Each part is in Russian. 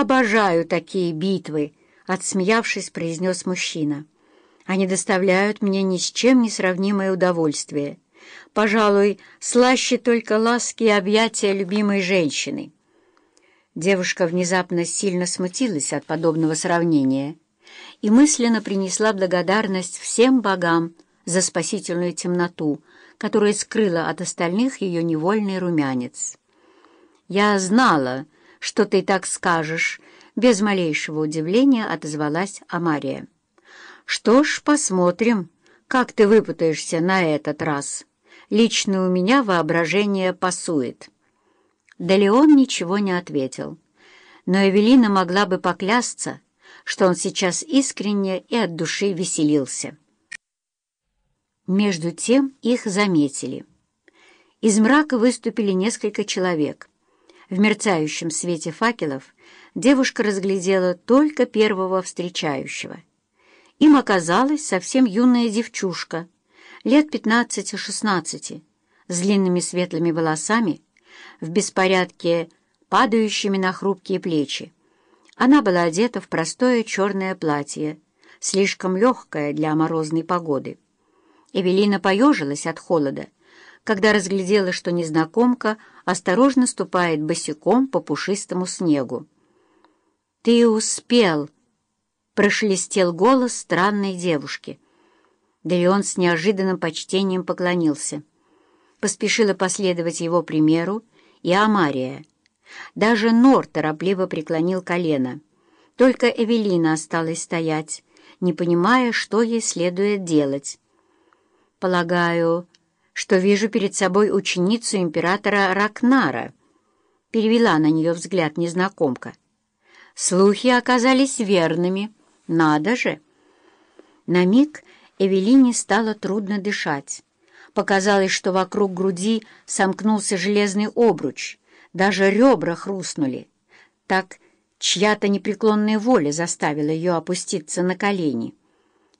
«Обожаю такие битвы!» — отсмеявшись, произнес мужчина. «Они доставляют мне ни с чем не сравнимое удовольствие. Пожалуй, слаще только ласки и объятия любимой женщины». Девушка внезапно сильно смутилась от подобного сравнения и мысленно принесла благодарность всем богам за спасительную темноту, которая скрыла от остальных ее невольный румянец. «Я знала, что ты так скажешь», — без малейшего удивления отозвалась Амария. «Что ж, посмотрим, как ты выпутаешься на этот раз. Лично у меня воображение пасует». Да Леон ничего не ответил, но Эвелина могла бы поклясться, что он сейчас искренне и от души веселился. Между тем их заметили. Из мрака выступили несколько человек. В мерцающем свете факелов девушка разглядела только первого встречающего. Им оказалась совсем юная девчушка, лет пятнадцати-шестнадцати, с длинными светлыми волосами, в беспорядке падающими на хрупкие плечи. Она была одета в простое черное платье, слишком легкое для морозной погоды. Эвелина поежилась от холода, когда разглядела, что незнакомка осторожно ступает босиком по пушистому снегу. «Ты успел!» — прошелестел голос странной девушки. Да и он с неожиданным почтением поклонился. Поспешила последовать его примеру и Амария. Даже Нор торопливо преклонил колено. Только Эвелина осталась стоять, не понимая, что ей следует делать. «Полагаю, что вижу перед собой ученицу императора Ракнара», — перевела на нее взгляд незнакомка. «Слухи оказались верными. Надо же!» На миг Эвелине стало трудно дышать. Показалось, что вокруг груди сомкнулся железный обруч, даже ребра хрустнули. Так чья-то непреклонная воля заставила ее опуститься на колени.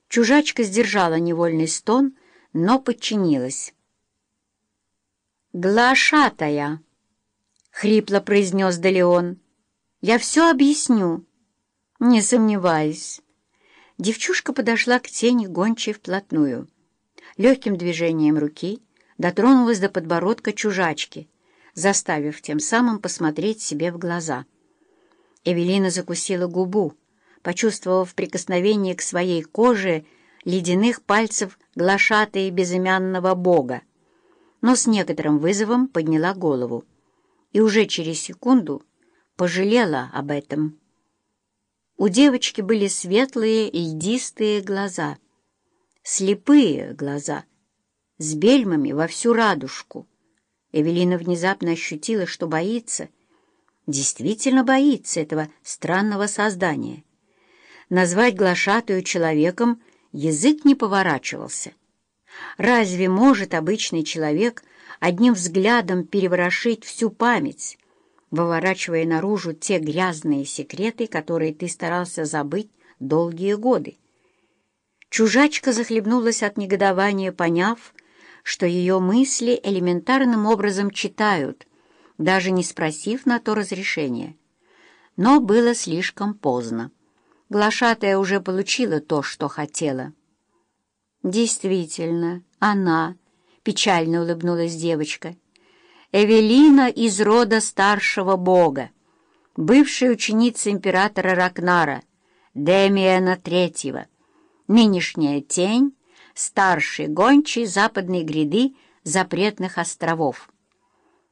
Чужачка сдержала невольный стон — но подчинилась. «Глашатая!» — хрипло произнес Далеон. «Я все объясню». «Не сомневаюсь». Девчушка подошла к тени гончей вплотную. Легким движением руки дотронулась до подбородка чужачки, заставив тем самым посмотреть себе в глаза. Эвелина закусила губу, почувствовав прикосновение к своей коже ледяных пальцев глашатые безымянного бога, но с некоторым вызовом подняла голову и уже через секунду пожалела об этом. У девочки были светлые льдистые глаза, слепые глаза, с бельмами во всю радужку. Эвелина внезапно ощутила, что боится, действительно боится этого странного создания. Назвать глашатую человеком язык не поворачивался. Разве может обычный человек одним взглядом переворошить всю память, выворачивая наружу те грязные секреты, которые ты старался забыть долгие годы? Чужачка захлебнулась от негодования, поняв, что ее мысли элементарным образом читают, даже не спросив на то разрешения. Но было слишком поздно. Глашатая уже получила то, что хотела. «Действительно, она», — печально улыбнулась девочка, «Эвелина из рода старшего бога, бывшая ученица императора Ракнара, Демиана Третьего, нынешняя тень, старший гончий западной гряды запретных островов».